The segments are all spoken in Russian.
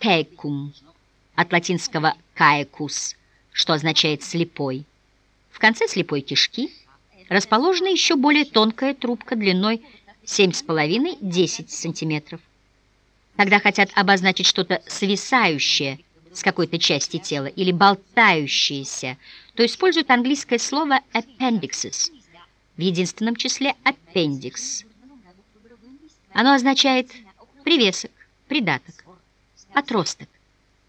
caecum, от латинского caecus, что означает «слепой». В конце слепой кишки расположена еще более тонкая трубка длиной 7,5-10 см. Когда хотят обозначить что-то свисающее с какой-то части тела или болтающееся, то используют английское слово appendixes, в единственном числе appendix. Оно означает привесок, придаток, отросток,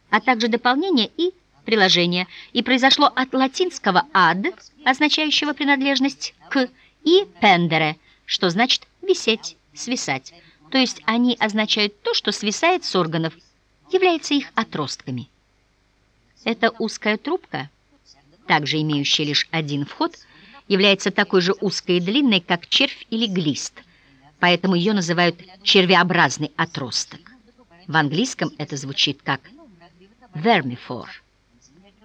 а также дополнение и приложение, и произошло от латинского ad, означающего принадлежность к, и pendere, что значит висеть, свисать. То есть они означают то, что свисает с органов, является их отростками. Эта узкая трубка, также имеющая лишь один вход, является такой же узкой и длинной, как червь или глист, поэтому ее называют червеобразный отросток. В английском это звучит как vermiform,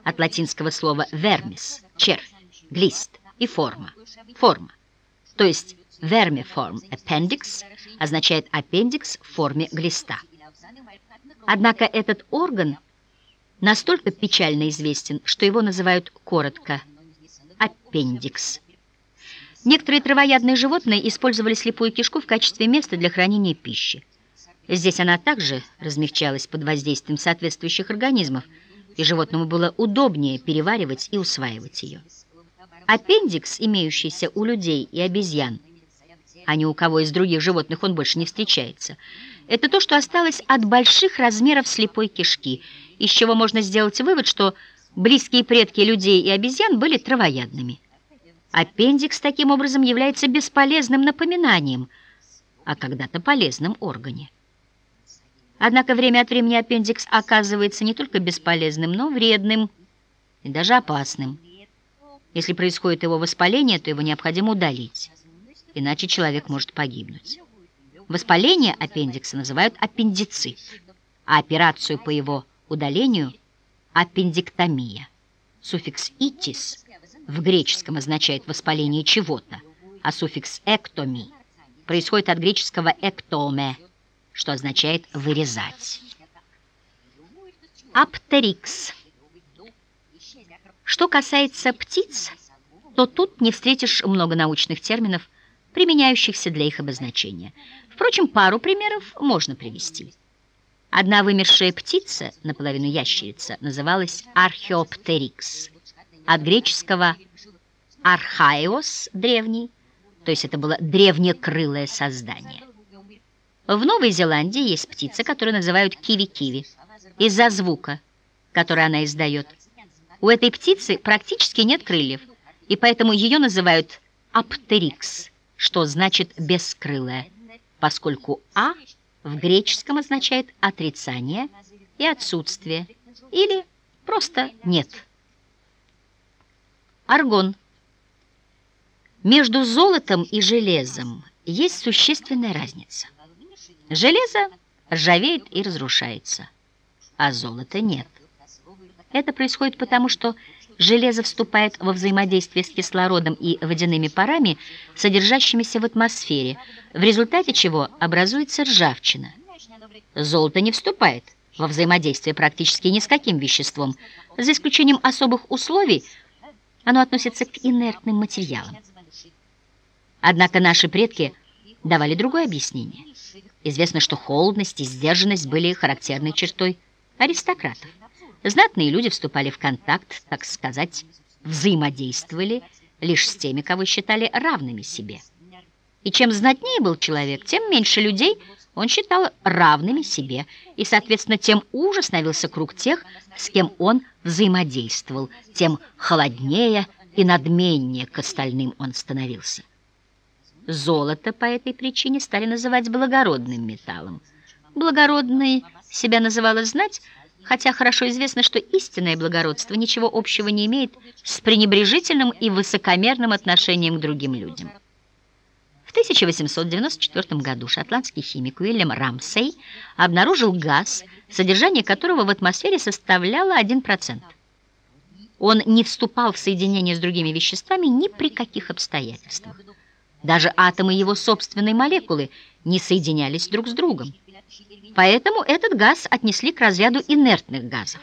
от латинского слова vermis – червь, глист и форма – форма, то есть vermiform appendix означает аппендикс в форме глиста. Однако этот орган настолько печально известен, что его называют коротко аппендикс. Некоторые травоядные животные использовали слепую кишку в качестве места для хранения пищи. Здесь она также размягчалась под воздействием соответствующих организмов, и животному было удобнее переваривать и усваивать ее. Аппендикс, имеющийся у людей и обезьян, а ни у кого из других животных он больше не встречается, это то, что осталось от больших размеров слепой кишки, из чего можно сделать вывод, что близкие предки людей и обезьян были травоядными. Аппендикс таким образом является бесполезным напоминанием о когда-то полезном органе. Однако время от времени аппендикс оказывается не только бесполезным, но вредным и даже опасным. Если происходит его воспаление, то его необходимо удалить иначе человек может погибнуть. Воспаление аппендикса называют аппендицит, а операцию по его удалению – аппендиктомия. Суффикс «итис» в греческом означает воспаление чего-то, а суффикс «эктоми» происходит от греческого «эктоме», что означает «вырезать». Аптерикс. Что касается птиц, то тут не встретишь много научных терминов, применяющихся для их обозначения. Впрочем, пару примеров можно привести. Одна вымершая птица, наполовину ящерица, называлась археоптерикс, от греческого архаиос – древний, то есть это было древнекрылое создание. В Новой Зеландии есть птица, которую называют киви-киви, из-за звука, который она издает. У этой птицы практически нет крыльев, и поэтому ее называют аптерикс – что значит «бескрылая», поскольку «а» в греческом означает отрицание и отсутствие, или просто «нет». Аргон. Между золотом и железом есть существенная разница. Железо ржавеет и разрушается, а золота нет. Это происходит потому, что железо вступает во взаимодействие с кислородом и водяными парами, содержащимися в атмосфере, в результате чего образуется ржавчина. Золото не вступает во взаимодействие практически ни с каким веществом, за исключением особых условий, оно относится к инертным материалам. Однако наши предки давали другое объяснение. Известно, что холодность и сдержанность были характерной чертой аристократов. Знатные люди вступали в контакт, так сказать, взаимодействовали лишь с теми, кого считали равными себе. И чем знатнее был человек, тем меньше людей он считал равными себе, и, соответственно, тем уже становился круг тех, с кем он взаимодействовал, тем холоднее и надменнее к остальным он становился. Золото по этой причине стали называть благородным металлом. Благородной себя называла знать, хотя хорошо известно, что истинное благородство ничего общего не имеет с пренебрежительным и высокомерным отношением к другим людям. В 1894 году шотландский химик Уильям Рамсей обнаружил газ, содержание которого в атмосфере составляло 1%. Он не вступал в соединение с другими веществами ни при каких обстоятельствах. Даже атомы его собственной молекулы не соединялись друг с другом. Поэтому этот газ отнесли к разряду инертных газов.